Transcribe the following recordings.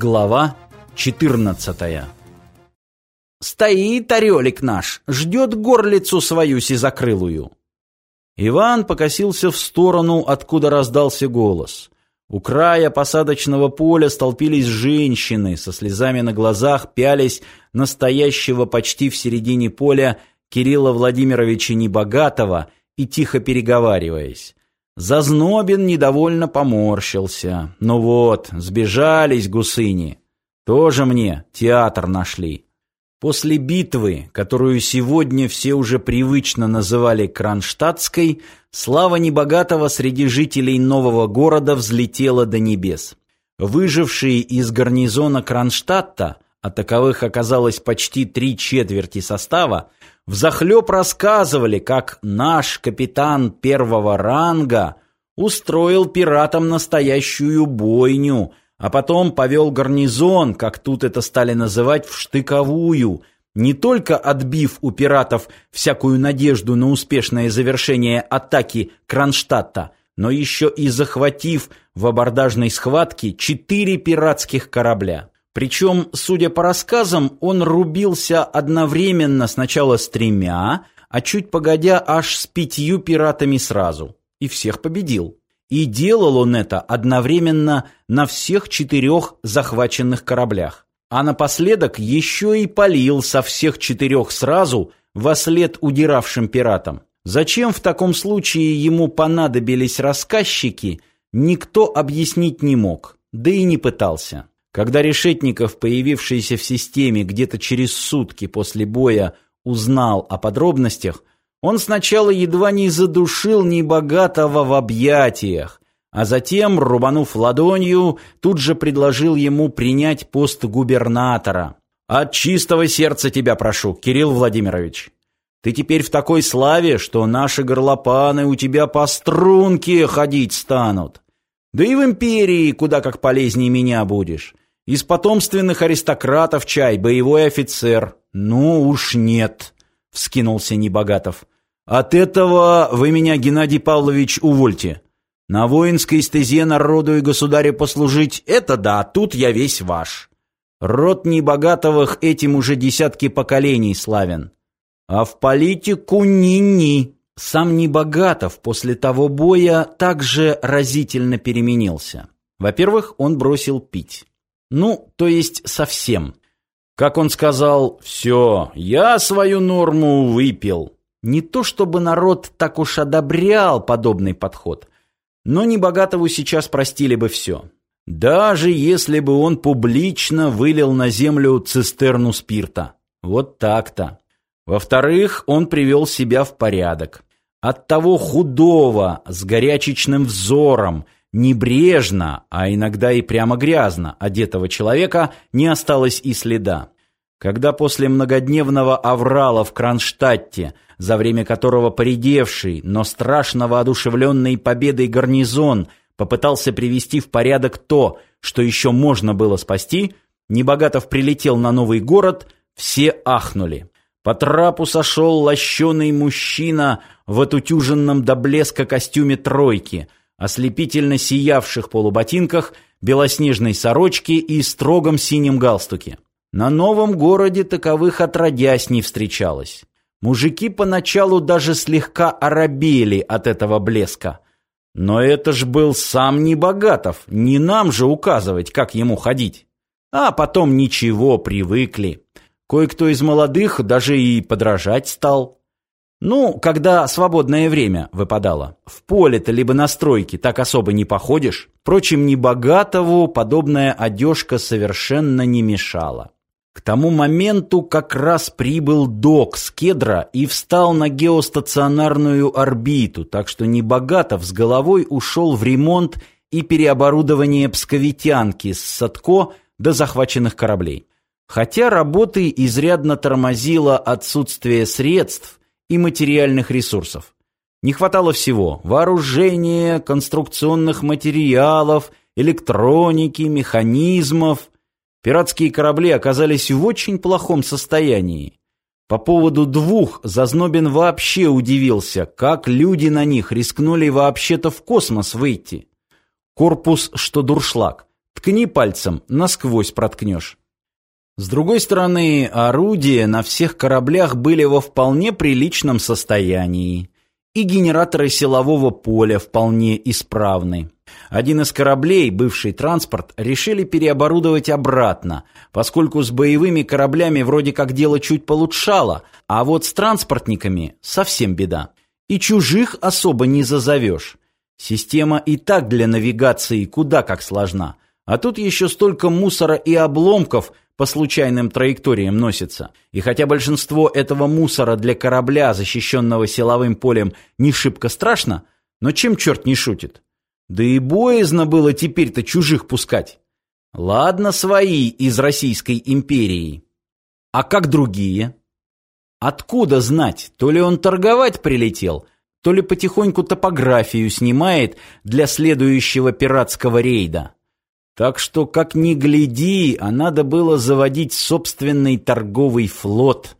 Глава 14 «Стоит орелик наш, ждет горлицу свою сизокрылую!» Иван покосился в сторону, откуда раздался голос. У края посадочного поля столпились женщины, со слезами на глазах пялись настоящего почти в середине поля Кирилла Владимировича Небогатого и тихо переговариваясь. Зазнобин недовольно поморщился. Ну вот, сбежались гусыни. Тоже мне театр нашли. После битвы, которую сегодня все уже привычно называли Кронштадтской, слава небогатого среди жителей нового города взлетела до небес. Выжившие из гарнизона Кронштадта, а таковых оказалось почти три четверти состава, взахлеб рассказывали, как наш капитан первого ранга устроил пиратам настоящую бойню, а потом повел гарнизон, как тут это стали называть, в штыковую, не только отбив у пиратов всякую надежду на успешное завершение атаки Кронштадта, но еще и захватив в абордажной схватке четыре пиратских корабля. Причем, судя по рассказам, он рубился одновременно сначала с тремя, а чуть погодя аж с пятью пиратами сразу. И всех победил. И делал он это одновременно на всех четырех захваченных кораблях. А напоследок еще и полил со всех четырех сразу во след удиравшим пиратам. Зачем в таком случае ему понадобились рассказчики, никто объяснить не мог, да и не пытался. Когда Решетников, появившийся в системе где-то через сутки после боя, узнал о подробностях, он сначала едва не задушил небогатого в объятиях, а затем, рубанув ладонью, тут же предложил ему принять пост губернатора. «От чистого сердца тебя прошу, Кирилл Владимирович. Ты теперь в такой славе, что наши горлопаны у тебя по струнке ходить станут. Да и в империи куда как полезнее меня будешь. Из потомственных аристократов чай, боевой офицер. Ну уж нет, вскинулся Небогатов. От этого вы меня, Геннадий Павлович, увольте. На воинской стезе народу и государю послужить — это да, тут я весь ваш. Род Небогатовых этим уже десятки поколений славен. А в политику ни-ни. Сам Небогатов после того боя также разительно переменился. Во-первых, он бросил пить. Ну, то есть совсем. Как он сказал, «Все, я свою норму выпил». Не то чтобы народ так уж одобрял подобный подход, но Небогатову сейчас простили бы все. Даже если бы он публично вылил на землю цистерну спирта. Вот так-то. Во-вторых, он привел себя в порядок. От того худого, с горячечным взором, небрежно, а иногда и прямо грязно одетого человека не осталось и следа. Когда после многодневного аврала в Кронштадте, за время которого поредевший, но страшно воодушевленный победой гарнизон попытался привести в порядок то, что еще можно было спасти, Небогатов прилетел на новый город, все ахнули. По трапу сошел лощеный мужчина в отутюженном до блеска костюме тройки – ослепительно сиявших полуботинках, белоснежной сорочке и строгом синем галстуке. На новом городе таковых отродясь не встречалось. Мужики поначалу даже слегка оробели от этого блеска. Но это ж был сам Небогатов, не нам же указывать, как ему ходить. А потом ничего, привыкли. Кое-кто из молодых даже и подражать стал. Ну, когда свободное время выпадало. В поле-то либо на стройке так особо не походишь. Впрочем, небогатову подобная одежка совершенно не мешала. К тому моменту как раз прибыл док с кедра и встал на геостационарную орбиту, так что Небогатов с головой ушел в ремонт и переоборудование псковитянки с Садко до захваченных кораблей. Хотя работы изрядно тормозило отсутствие средств, и материальных ресурсов. Не хватало всего – вооружения, конструкционных материалов, электроники, механизмов. Пиратские корабли оказались в очень плохом состоянии. По поводу двух Зазнобин вообще удивился, как люди на них рискнули вообще-то в космос выйти. Корпус, что дуршлаг. Ткни пальцем, насквозь проткнешь. С другой стороны, орудия на всех кораблях были во вполне приличном состоянии, и генераторы силового поля вполне исправны. Один из кораблей, бывший транспорт, решили переоборудовать обратно, поскольку с боевыми кораблями вроде как дело чуть получшало, а вот с транспортниками совсем беда. И чужих особо не зазовешь. Система и так для навигации куда как сложна. А тут еще столько мусора и обломков по случайным траекториям носится. И хотя большинство этого мусора для корабля, защищенного силовым полем, не шибко страшно, но чем черт не шутит? Да и боязно было теперь-то чужих пускать. Ладно, свои из Российской империи. А как другие? Откуда знать, то ли он торговать прилетел, то ли потихоньку топографию снимает для следующего пиратского рейда. Так что, как ни гляди, а надо было заводить собственный торговый флот.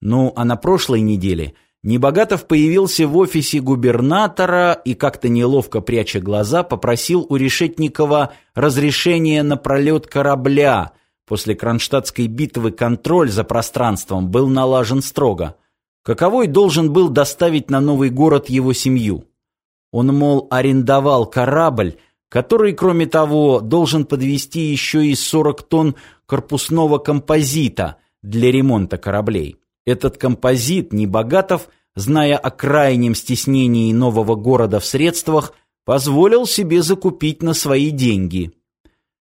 Ну, а на прошлой неделе Небогатов появился в офисе губернатора и, как-то неловко пряча глаза, попросил у Решетникова разрешения на пролет корабля. После Кронштадтской битвы контроль за пространством был налажен строго. Каковой должен был доставить на новый город его семью. Он, мол, арендовал корабль, который, кроме того, должен подвести еще и 40 тонн корпусного композита для ремонта кораблей. Этот композит Небогатов, зная о крайнем стеснении нового города в средствах, позволил себе закупить на свои деньги.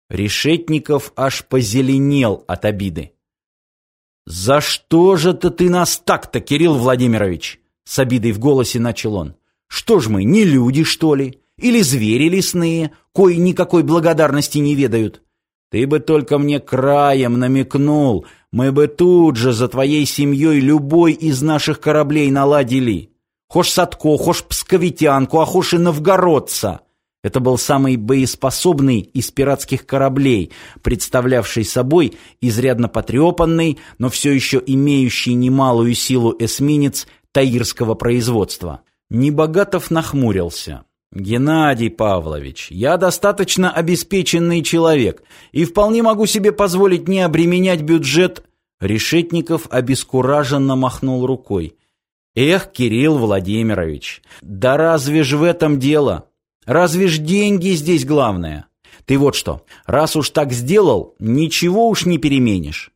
Решетников аж позеленел от обиды. «За что же-то ты нас так-то, Кирилл Владимирович?» С обидой в голосе начал он. «Что ж мы, не люди, что ли? Или звери лесные, кои никакой благодарности не ведают? Ты бы только мне краем намекнул, мы бы тут же за твоей семьей любой из наших кораблей наладили. Хошь Садко, хошь Псковитянку, а хошь и Новгородца. Это был самый боеспособный из пиратских кораблей, представлявший собой изрядно потрепанный, но все еще имеющий немалую силу эсминец таирского производства. Небогатов нахмурился. «Геннадий Павлович, я достаточно обеспеченный человек и вполне могу себе позволить не обременять бюджет...» Решетников обескураженно махнул рукой. «Эх, Кирилл Владимирович, да разве ж в этом дело? Разве ж деньги здесь главное? Ты вот что, раз уж так сделал, ничего уж не переменишь.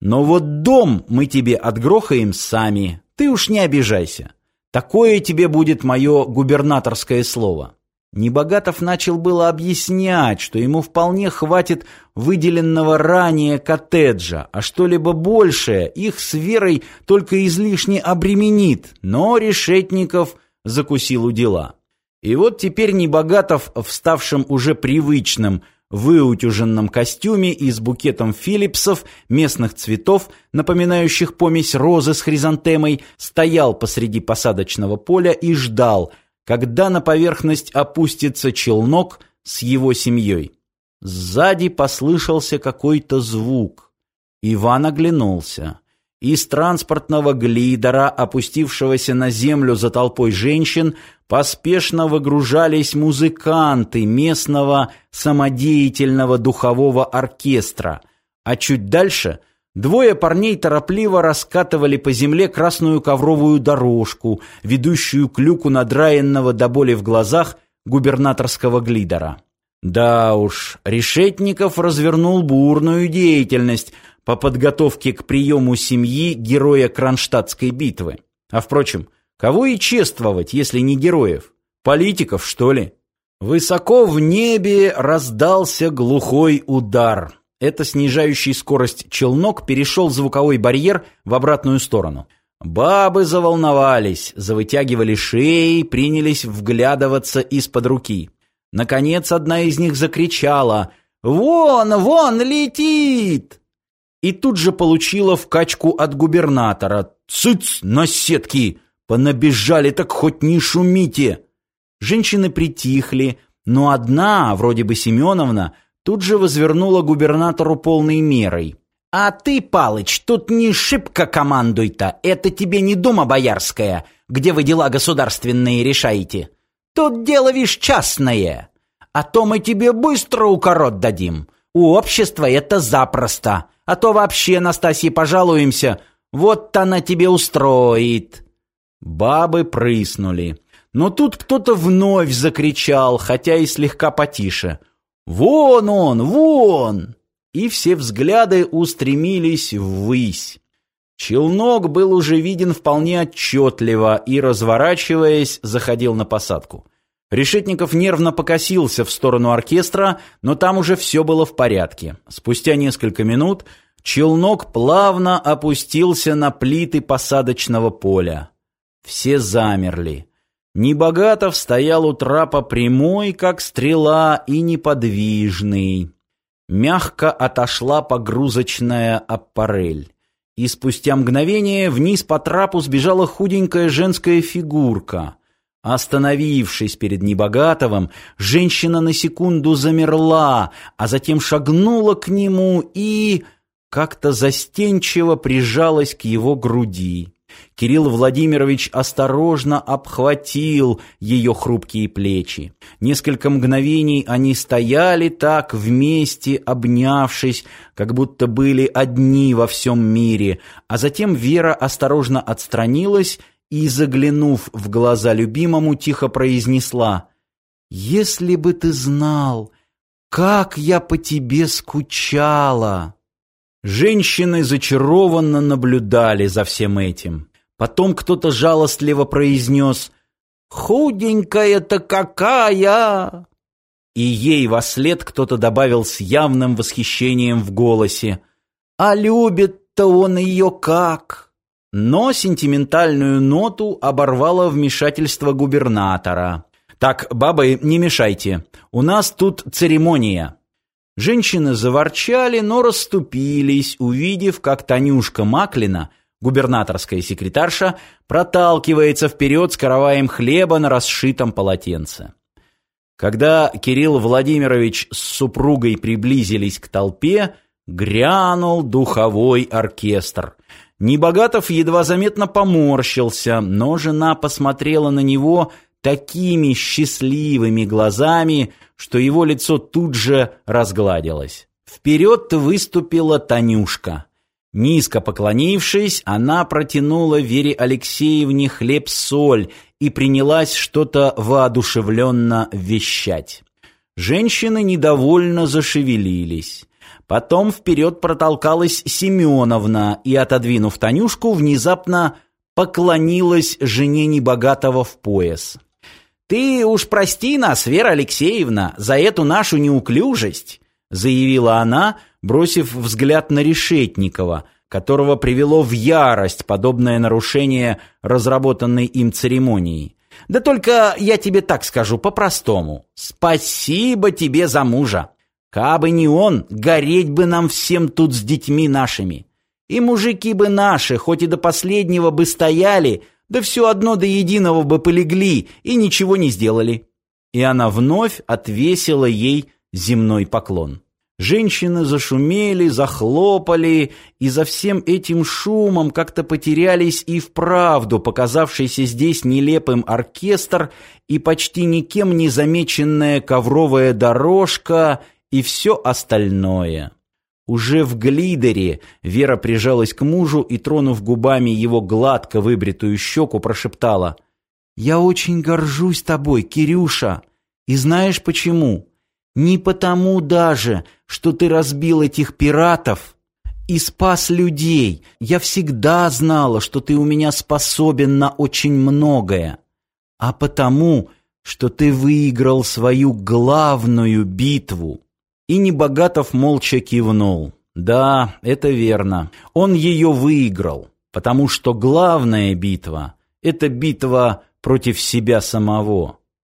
Но вот дом мы тебе отгрохаем сами, ты уж не обижайся. Такое тебе будет мое губернаторское слово». Небогатов начал было объяснять, что ему вполне хватит выделенного ранее коттеджа, а что-либо большее их с Верой только излишне обременит, но Решетников закусил у дела. И вот теперь Небогатов, вставшим уже привычным выутюженном костюме и с букетом филипсов, местных цветов, напоминающих помесь розы с хризантемой, стоял посреди посадочного поля и ждал, когда на поверхность опустится челнок с его семьей. Сзади послышался какой-то звук. Иван оглянулся. Из транспортного глидера, опустившегося на землю за толпой женщин, поспешно выгружались музыканты местного самодеятельного духового оркестра, а чуть дальше двое парней торопливо раскатывали по земле красную ковровую дорожку, ведущую к люку надраенного до боли в глазах губернаторского глидера. Да уж, Решетников развернул бурную деятельность по подготовке к приему семьи героя Кронштадтской битвы. А впрочем, кого и чествовать, если не героев? Политиков, что ли? Высоко в небе раздался глухой удар. Это снижающий скорость челнок перешел звуковой барьер в обратную сторону. Бабы заволновались, завытягивали шеи, принялись вглядываться из-под руки. Наконец одна из них закричала «Вон, вон летит!» И тут же получила вкачку от губернатора «Цыц, наседки! Понабежали, так хоть не шумите!» Женщины притихли, но одна, вроде бы Семеновна, тут же возвернула губернатору полной мерой. «А ты, Палыч, тут не шибко командуй-то, это тебе не дума боярская, где вы дела государственные решаете. Тут дело, вишь, частное. а то мы тебе быстро укорот дадим. У общества это запросто, а то вообще Настасье пожалуемся, вот она тебе устроит». Бабы прыснули. Но тут кто-то вновь закричал, хотя и слегка потише. «Вон он, вон!» И все взгляды устремились ввысь. Челнок был уже виден вполне отчетливо и, разворачиваясь, заходил на посадку. Решетников нервно покосился в сторону оркестра, но там уже все было в порядке. Спустя несколько минут челнок плавно опустился на плиты посадочного поля. Все замерли. Небогатов стоял у трапа прямой, как стрела, и неподвижный. Мягко отошла погрузочная аппарель. И спустя мгновение вниз по трапу сбежала худенькая женская фигурка. Остановившись перед Небогатовым, женщина на секунду замерла, а затем шагнула к нему и как-то застенчиво прижалась к его груди. Кирилл Владимирович осторожно обхватил ее хрупкие плечи. Несколько мгновений они стояли так вместе, обнявшись, как будто были одни во всем мире, а затем Вера осторожно отстранилась и, заглянув в глаза любимому, тихо произнесла «Если бы ты знал, как я по тебе скучала!» Женщины зачарованно наблюдали за всем этим. Потом кто-то жалостливо произнес «Худенькая-то какая!» И ей во след кто-то добавил с явным восхищением в голосе «А любит-то он ее как!» Но сентиментальную ноту оборвало вмешательство губернатора. «Так, бабы, не мешайте. У нас тут церемония». Женщины заворчали, но расступились, увидев, как Танюшка Маклина, губернаторская секретарша, проталкивается вперед с караваем хлеба на расшитом полотенце. Когда Кирилл Владимирович с супругой приблизились к толпе, грянул духовой оркестр. Небогатов едва заметно поморщился, но жена посмотрела на него такими счастливыми глазами, что его лицо тут же разгладилось. Вперед выступила Танюшка. Низко поклонившись, она протянула Вере Алексеевне хлеб-соль и принялась что-то воодушевленно вещать. Женщины недовольно зашевелились. Потом вперед протолкалась Семеновна и, отодвинув Танюшку, внезапно поклонилась жене небогатого в пояс. «Ты уж прости нас, Вера Алексеевна, за эту нашу неуклюжесть», заявила она, бросив взгляд на Решетникова, которого привело в ярость подобное нарушение разработанной им церемонии. «Да только я тебе так скажу по-простому. Спасибо тебе за мужа. Кабы не он, гореть бы нам всем тут с детьми нашими. И мужики бы наши, хоть и до последнего бы стояли, да все одно до единого бы полегли и ничего не сделали. И она вновь отвесила ей земной поклон. Женщины зашумели, захлопали, и за всем этим шумом как-то потерялись и вправду показавшийся здесь нелепым оркестр и почти никем не замеченная ковровая дорожка и все остальное. Уже в глидере Вера прижалась к мужу и, тронув губами его гладко выбритую щеку, прошептала «Я очень горжусь тобой, Кирюша, и знаешь почему? Не потому даже, что ты разбил этих пиратов и спас людей. Я всегда знала, что ты у меня способен на очень многое, а потому, что ты выиграл свою главную битву». И Небогатов молча кивнул. Да, это верно. Он ее выиграл, потому что главная битва — это битва против себя самого.